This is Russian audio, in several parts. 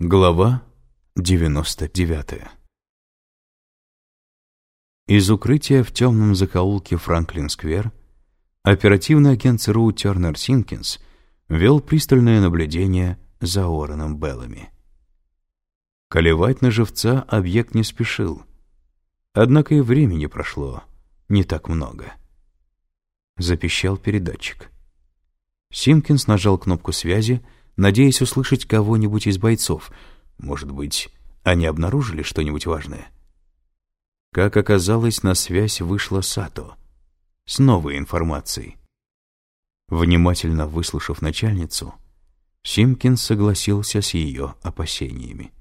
Глава 99 Из укрытия в темном закоулке Франклин-сквер оперативный агент ЦРУ Тернер Синкинс вел пристальное наблюдение за Уорреном Беллами. Колевать на живца объект не спешил, однако и времени прошло не так много. Запищал передатчик. Симкинс нажал кнопку связи, надеясь услышать кого-нибудь из бойцов. Может быть, они обнаружили что-нибудь важное? Как оказалось, на связь вышла Сато с новой информацией. Внимательно выслушав начальницу, Симкин согласился с ее опасениями.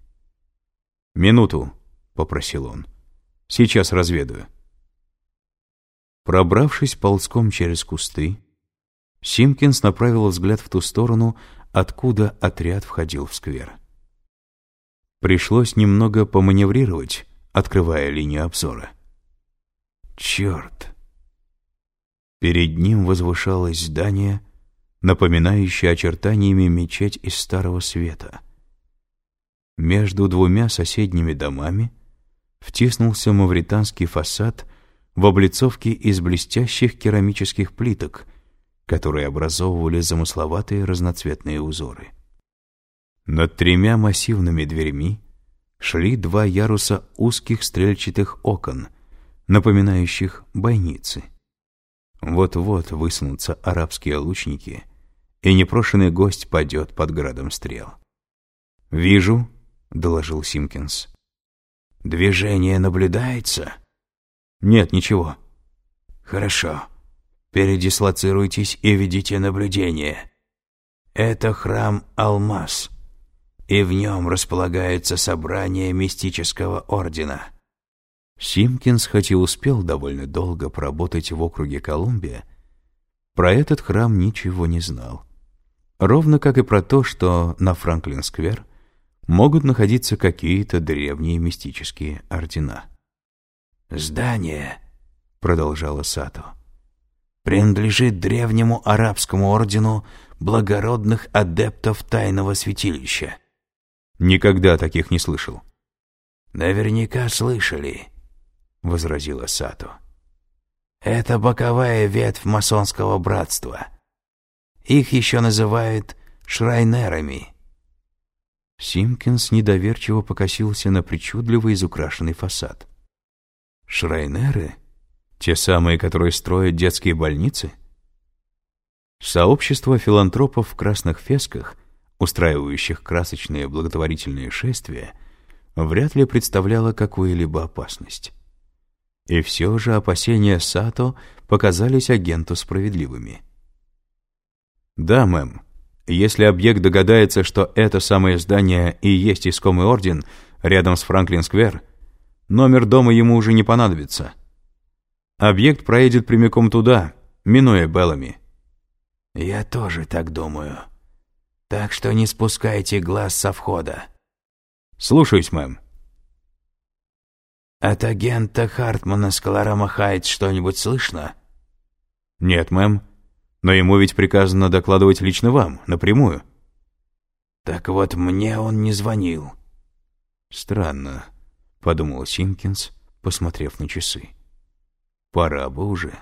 «Минуту», — попросил он. «Сейчас разведаю». Пробравшись ползком через кусты, Симкинс направил взгляд в ту сторону, откуда отряд входил в сквер. Пришлось немного поманеврировать, открывая линию обзора. Черт! Перед ним возвышалось здание, напоминающее очертаниями мечеть из Старого Света. Между двумя соседними домами втиснулся мавританский фасад в облицовке из блестящих керамических плиток, которые образовывали замысловатые разноцветные узоры. Над тремя массивными дверьми шли два яруса узких стрельчатых окон, напоминающих бойницы. Вот-вот высунутся арабские лучники, и непрошенный гость падет под градом стрел. «Вижу», — доложил Симкинс. «Движение наблюдается?» «Нет, ничего». «Хорошо. Передислоцируйтесь и ведите наблюдение. Это храм Алмаз, и в нем располагается собрание мистического ордена. Симкинс, хоть и успел довольно долго поработать в округе Колумбия, про этот храм ничего не знал. Ровно как и про то, что на Франклин-сквер могут находиться какие-то древние мистические ордена. «Здание», — продолжала Сато, — принадлежит древнему арабскому ордену благородных адептов тайного святилища. Никогда таких не слышал. Наверняка слышали, возразила Сато. Это боковая ветвь масонского братства. Их еще называют шрайнерами. Симкинс недоверчиво покосился на причудливо изукрашенный фасад. «Шрайнеры?» Те самые, которые строят детские больницы? Сообщество филантропов в красных фесках, устраивающих красочные благотворительные шествия, вряд ли представляло какую-либо опасность. И все же опасения Сато показались агенту справедливыми. «Да, мэм. Если объект догадается, что это самое здание и есть искомый орден рядом с Франклин-сквер, номер дома ему уже не понадобится». Объект проедет прямиком туда, минуя Беллами. Я тоже так думаю. Так что не спускайте глаз со входа. Слушаюсь, мэм. От агента Хартмана с Колорама Хайтс что-нибудь слышно? Нет, мэм. Но ему ведь приказано докладывать лично вам, напрямую. Так вот, мне он не звонил. Странно, подумал Симкинс, посмотрев на часы. Пора бы уже.